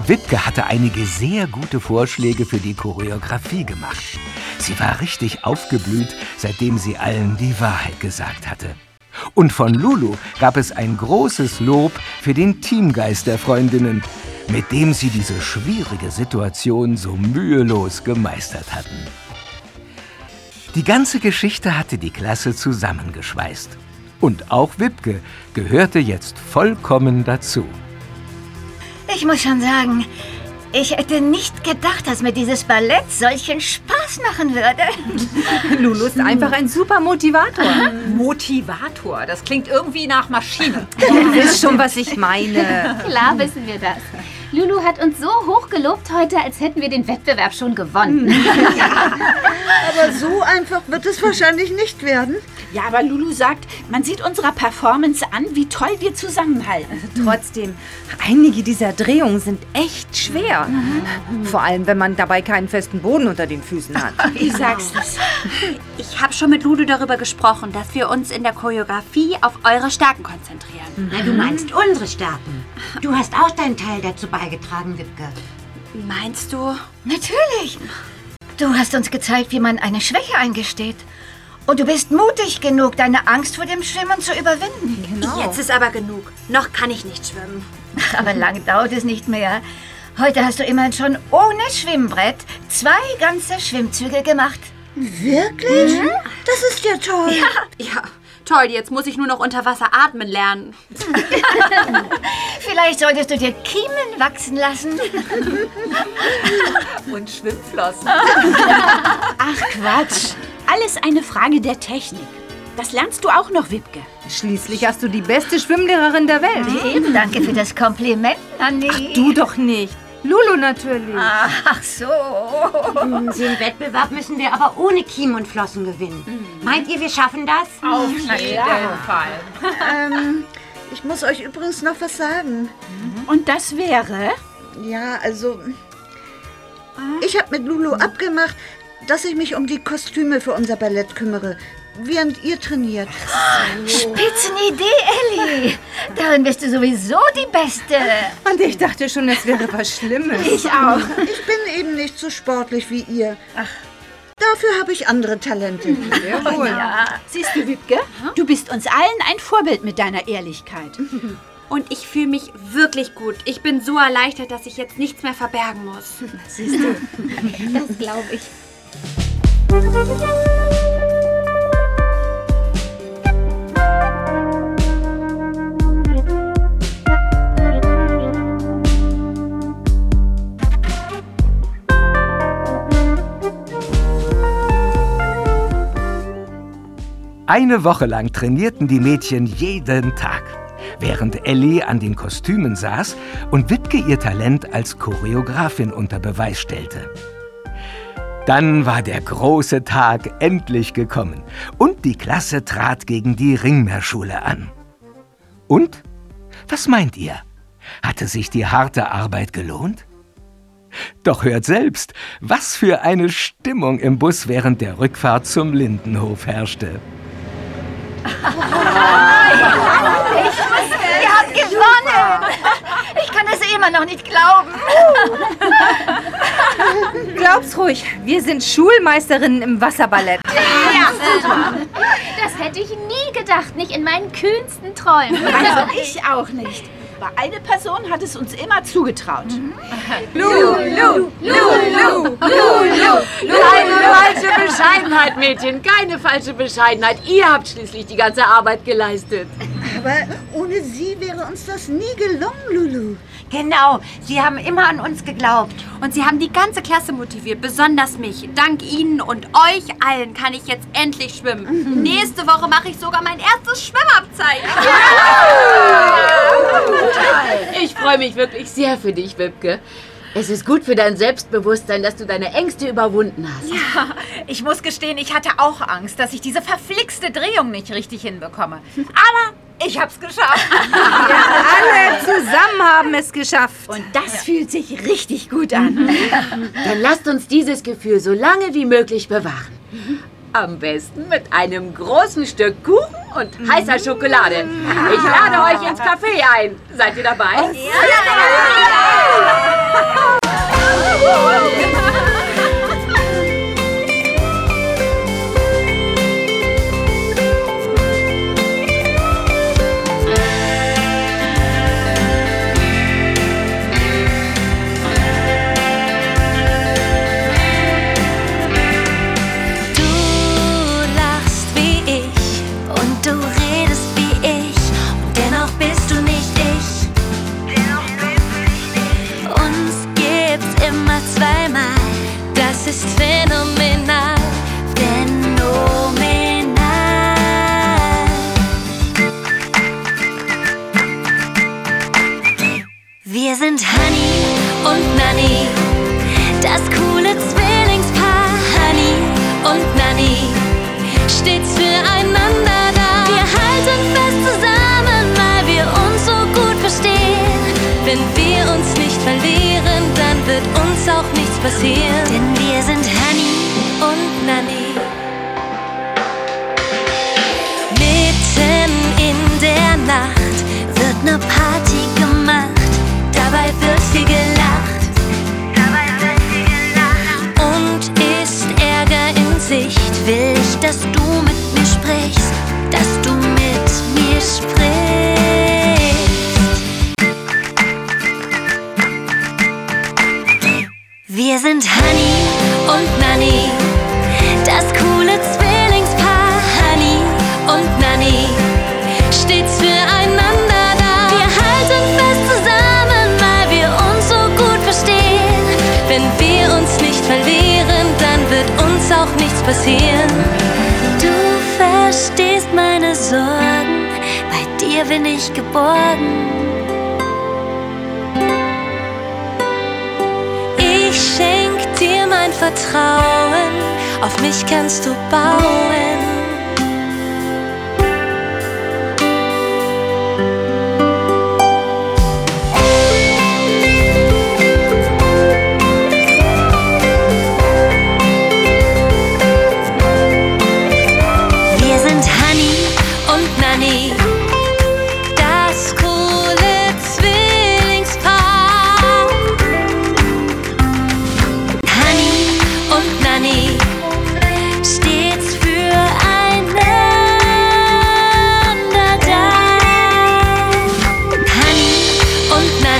Wipke hatte einige sehr gute Vorschläge für die Choreografie gemacht. Sie war richtig aufgeblüht, seitdem sie allen die Wahrheit gesagt hatte. Und von Lulu gab es ein großes Lob für den Teamgeist der Freundinnen, mit dem sie diese schwierige Situation so mühelos gemeistert hatten. Die ganze Geschichte hatte die Klasse zusammengeschweißt. Und auch Wipke gehörte jetzt vollkommen dazu.
Ich muss schon sagen, ich hätte nicht gedacht, dass mir dieses Ballett solchen Spaß machen würde.
Lulu ist einfach ein super Motivator.
Motivator, das klingt irgendwie nach Maschine.
Du wisst schon, was ich meine.
Klar wissen wir das. Lulu hat uns so hoch gelobt heute, als hätten wir den Wettbewerb schon gewonnen.
Aber so einfach wird es wahrscheinlich nicht werden.
Ja, aber Lulu sagt, man sieht unserer Performance an, wie toll wir zusammenhalten.
Trotzdem, einige dieser Drehungen sind echt schwer. Vor allem, wenn man dabei keinen festen Boden unter den Füßen hat.
Wie sagst du es?
Ich habe schon mit Ludo darüber gesprochen, dass wir uns in der Choreografie auf eure Stärken konzentrieren.
Na, du meinst unsere Stärken. Du hast auch deinen Teil dazu beigetragen, Wipke.
Meinst du?
Natürlich. Du hast uns gezeigt, wie man eine Schwäche eingesteht. Und du bist mutig genug, deine Angst vor dem Schwimmen zu überwinden.
Jetzt ist aber genug. Noch kann ich nicht schwimmen.
Aber lange dauert es nicht mehr. Heute hast du immerhin schon ohne Schwimmbrett zwei ganze Schwimmzüge gemacht.
Wirklich? Das ist ja toll.
Ja, toll. Jetzt muss ich nur noch unter Wasser atmen lernen.
Vielleicht solltest du dir Kiemen wachsen lassen.
Und Schwimmflossen.
Ach Quatsch. Alles eine Frage der Technik. Das lernst du auch noch, Wipke.
Schließlich hast du die beste Schwimmlehrerin der Welt.
Eben, danke für das Kompliment, Anni.
Du doch nicht. Lulu natürlich.
Ach so.
Den Wettbewerb müssen wir aber ohne Kiemen und Flossen gewinnen. Meint ihr, wir schaffen das?
Auf jeden Fall.
Ähm, ich muss euch übrigens noch was sagen.
Und das wäre?
Ja, also. Ich habe mit Lulu abgemacht, dass ich mich um die Kostüme für unser Ballett kümmere, während ihr trainiert.
Spitzenidee, Ellie. Darin bist du sowieso die Beste.
Und ich dachte schon, es wäre was Schlimmes.
Ich auch.
Ich bin eben nicht so sportlich wie ihr. Ach. Dafür habe ich andere Talente.
Jawohl.
Siehst du, Wipke? Du bist uns allen ein Vorbild mit deiner Ehrlichkeit.
Und ich fühle mich wirklich gut. Ich bin so erleichtert, dass ich jetzt nichts mehr verbergen muss.
Siehst du?
Das glaube ich.
Eine Woche lang trainierten die Mädchen jeden Tag, während Ellie an den Kostümen saß und Witke ihr Talent als Choreografin unter Beweis stellte. Dann war der große Tag endlich gekommen und die Klasse trat gegen die Ringmeerschule an. Und? Was meint ihr? Hatte sich die harte Arbeit gelohnt? Doch hört selbst, was für eine Stimmung im Bus während der Rückfahrt zum Lindenhof herrschte.
Ihr habt gewonnen! Ich kann es immer noch nicht glauben.
Glaub's ruhig, wir sind Schulmeisterinnen im Wasserballett.
Das hätte ich nie gedacht, nicht in meinen kühnsten Träumen.
Also ich auch nicht. Aber eine Person hat es uns immer zugetraut.
Lulu, Lulu, Lulu, Keine falsche Bescheidenheit, Mädchen, keine falsche Bescheidenheit. Ihr habt schließlich die ganze Arbeit geleistet.
Aber ohne sie wäre uns das nie gelungen, Lulu.
Genau, Sie haben immer an uns geglaubt.
Und sie haben die ganze Klasse motiviert, besonders mich. Dank Ihnen und euch allen kann ich jetzt endlich schwimmen. Nächste Woche mache ich sogar mein erstes Schwimmabzeichen.
Ich freue mich wirklich sehr für dich, Wipke. Es ist gut für dein Selbstbewusstsein, dass du deine Ängste überwunden hast.
Ja, ich muss gestehen, ich hatte auch Angst, dass ich diese verflixte Drehung nicht richtig hinbekomme. Aber ich hab's geschafft.
Alle zusammen haben es geschafft.
Und das fühlt sich richtig gut an.
Dann lasst uns dieses Gefühl so lange wie möglich bewahren. Am besten mit einem großen Stück Kuchen und heißer Schokolade. Ich lade euch ins Café ein. Seid ihr dabei?
Du und Nanny, das coole Zwillingspaar. Honey und Nanny, stets füreinander da. Wir halten fest zusammen, weil wir uns so gut verstehen. Wenn wir uns nicht verlieren, dann wird uns auch nichts passieren. Denn wir sind Honey und Nanny.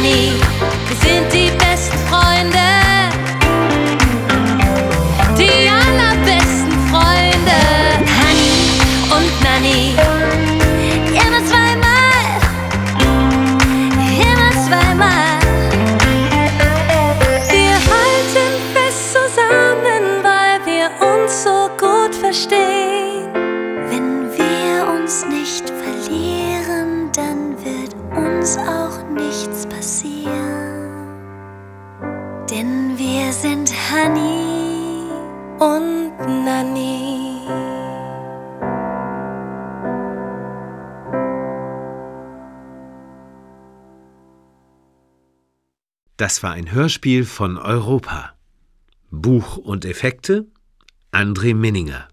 me.
Das war ein Hörspiel von Europa. Buch und Effekte André Minninger.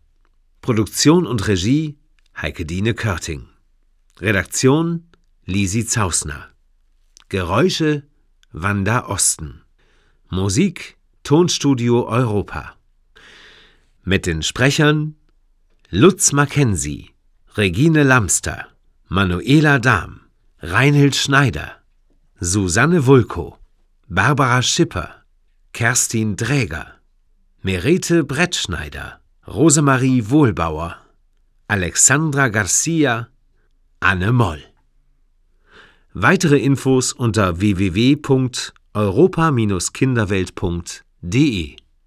Produktion und Regie Heike Dine Körting. Redaktion Lisi Zausner. Geräusche Wanda Osten. Musik Tonstudio Europa. Mit den Sprechern Lutz Mackenzie, Regine Lamster, Manuela Dahm, Reinhild Schneider, Susanne Wulko, Barbara Schipper, Kerstin Dräger, Merete Brettschneider, Rosemarie Wohlbauer, Alexandra Garcia, Anne Moll. Weitere Infos unter www.europa-kinderwelt.de